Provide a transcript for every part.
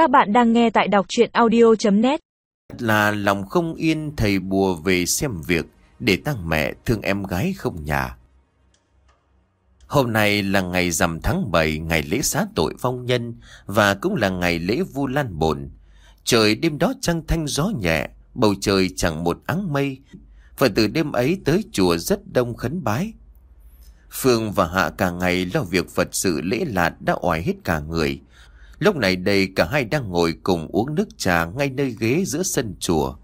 Các bạn đang nghe tại đọc chuyện audio.net Là lòng không yên thầy bùa về xem việc để tăng mẹ thương em gái không nhà. Hôm nay là ngày rằm tháng 7, ngày lễ xá tội phong nhân và cũng là ngày lễ vu lan bồn. Trời đêm đó trăng thanh gió nhẹ, bầu trời chẳng một áng mây. Và từ đêm ấy tới chùa rất đông khấn bái. Phương và Hạ cả ngày lo việc Phật sự lễ lạt đã oải hết cả người. Lúc này đây cả hai đang ngồi cùng uống nước trà ngay nơi ghế giữa sân chùa.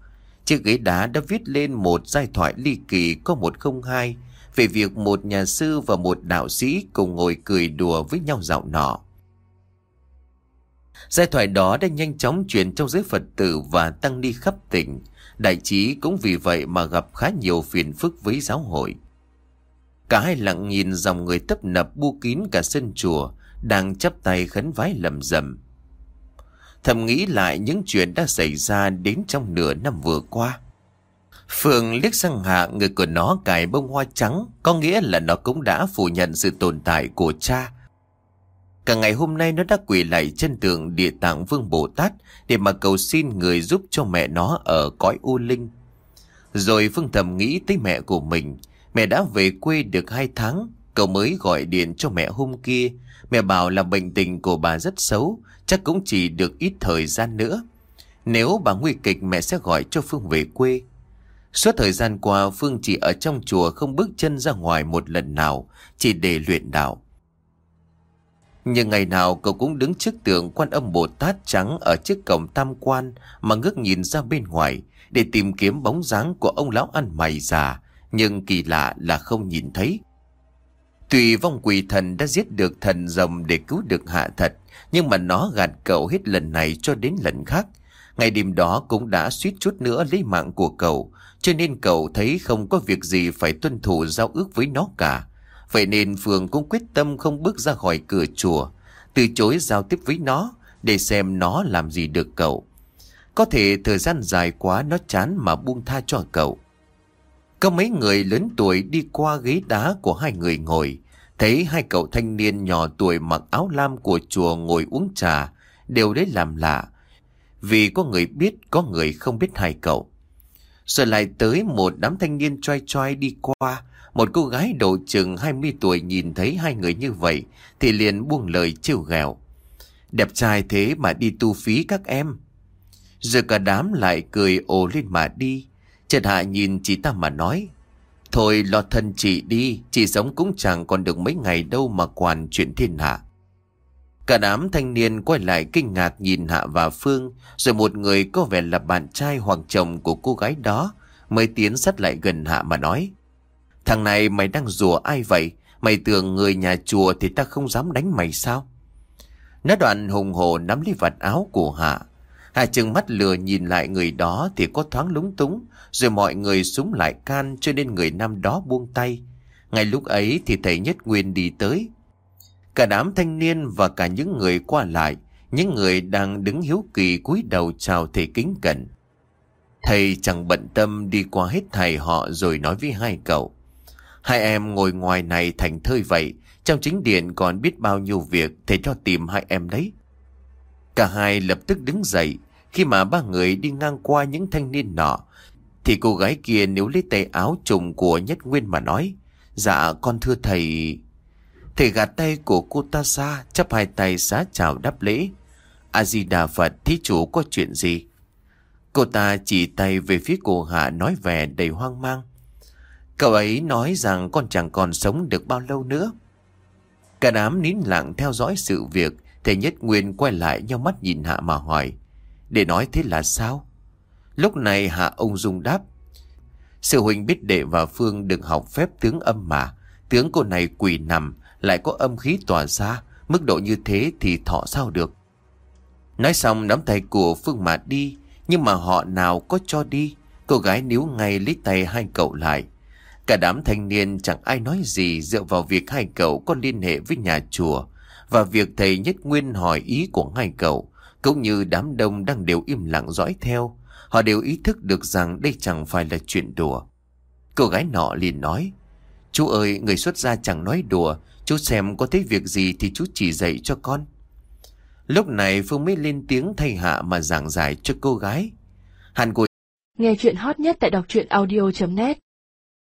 Chiếc ghế đá đã viết lên một giai thoại ly kỳ có một không hai về việc một nhà sư và một đạo sĩ cùng ngồi cười đùa với nhau dạo nọ. Giai thoại đó đã nhanh chóng truyền trong giới Phật tử và tăng ni khắp tỉnh. Đại trí cũng vì vậy mà gặp khá nhiều phiền phức với giáo hội. Cả hai lặng nhìn dòng người tấp nập bu kín cả sân chùa, đang chắp tay khấn vái lầm rầm. Thầm nghĩ lại những chuyện đã xảy ra đến trong nửa năm vừa qua. Phương liếc sang hạ người của nó cài bông hoa trắng, có nghĩa là nó cũng đã phủ nhận sự tồn tại của cha. Cả ngày hôm nay nó đã quỳ lại chân tượng địa tạng vương Bồ Tát để mà cầu xin người giúp cho mẹ nó ở cõi u linh. Rồi Phương thầm nghĩ tới mẹ của mình, mẹ đã về quê được hai tháng, cậu mới gọi điện cho mẹ hôm kia. Mẹ bảo là bệnh tình của bà rất xấu, chắc cũng chỉ được ít thời gian nữa. Nếu bà nguy kịch mẹ sẽ gọi cho Phương về quê. Suốt thời gian qua Phương chỉ ở trong chùa không bước chân ra ngoài một lần nào, chỉ để luyện đạo. Nhưng ngày nào cậu cũng đứng trước tượng quan âm Bồ Tát trắng ở trước cổng tam quan mà ngước nhìn ra bên ngoài để tìm kiếm bóng dáng của ông lão ăn mày già, nhưng kỳ lạ là không nhìn thấy. Tùy vong quỷ thần đã giết được thần rồng để cứu được hạ thật, nhưng mà nó gạt cậu hết lần này cho đến lần khác. Ngày đêm đó cũng đã suýt chút nữa lấy mạng của cậu, cho nên cậu thấy không có việc gì phải tuân thủ giao ước với nó cả. Vậy nên Phương cũng quyết tâm không bước ra khỏi cửa chùa, từ chối giao tiếp với nó để xem nó làm gì được cậu. Có thể thời gian dài quá nó chán mà buông tha cho cậu. Có mấy người lớn tuổi đi qua ghế đá của hai người ngồi, thấy hai cậu thanh niên nhỏ tuổi mặc áo lam của chùa ngồi uống trà, đều đấy làm lạ. Vì có người biết, có người không biết hai cậu. Rồi lại tới một đám thanh niên choi choi đi qua, một cô gái độ chừng 20 tuổi nhìn thấy hai người như vậy thì liền buông lời trêu ghẹo. Đẹp trai thế mà đi tu phí các em. Rồi cả đám lại cười ồ lên mà đi. Trần Hạ nhìn chị ta mà nói. Thôi lo thân chị đi, chị sống cũng chẳng còn được mấy ngày đâu mà quản chuyện thiên hạ. Cả đám thanh niên quay lại kinh ngạc nhìn Hạ và Phương, rồi một người có vẻ là bạn trai hoặc chồng của cô gái đó mới tiến sát lại gần Hạ mà nói. Thằng này mày đang rùa ai vậy? Mày tưởng người nhà chùa thì ta không dám đánh mày sao? Nó đoạn hùng hồ nắm lấy vạt áo của Hạ hai chừng mắt lừa nhìn lại người đó thì có thoáng lúng túng, rồi mọi người súng lại can cho nên người nam đó buông tay. Ngay lúc ấy thì thầy Nhất Nguyên đi tới. Cả đám thanh niên và cả những người qua lại, những người đang đứng hiếu kỳ cúi đầu chào thầy kính cẩn. Thầy chẳng bận tâm đi qua hết thầy họ rồi nói với hai cậu. Hai em ngồi ngoài này thành thơi vậy, trong chính điện còn biết bao nhiêu việc thầy cho tìm hai em đấy. Cả hai lập tức đứng dậy, khi mà ba người đi ngang qua những thanh niên nọ, thì cô gái kia nếu lấy tay áo trùng của Nhất Nguyên mà nói, Dạ con thưa thầy... Thầy gạt tay của cô ta ra, chắp hai tay xá chào đáp lễ. A-di-đà Phật, thí chủ có chuyện gì? Cô ta chỉ tay về phía cô Hạ nói vẻ đầy hoang mang. Cậu ấy nói rằng con chẳng còn sống được bao lâu nữa. Cả đám nín lặng theo dõi sự việc, thầy Nhất Nguyên quay lại nhau mắt nhìn Hạ mà hỏi. Để nói thế là sao? Lúc này Hạ ông Dung đáp. Sư huynh biết đệ và Phương được học phép tướng âm mà. Tướng cô này quỷ nằm, lại có âm khí tỏa ra. Mức độ như thế thì thọ sao được? Nói xong nắm tay của Phương mà đi, nhưng mà họ nào có cho đi. Cô gái níu ngay lấy tay hai cậu lại. Cả đám thanh niên chẳng ai nói gì dựa vào việc hai cậu có liên hệ với nhà chùa và việc thầy Nhất Nguyên hỏi ý của hai cậu, cũng như đám đông đang đều im lặng dõi theo. Họ đều ý thức được rằng đây chẳng phải là chuyện đùa. Cô gái nọ liền nói, Chú ơi, người xuất gia chẳng nói đùa, chú xem có thấy việc gì thì chú chỉ dạy cho con. Lúc này Phương mới lên tiếng thay hạ mà giảng giải cho cô gái. Hàn của Nghe chuyện hot nhất tại đọc truyện audio.net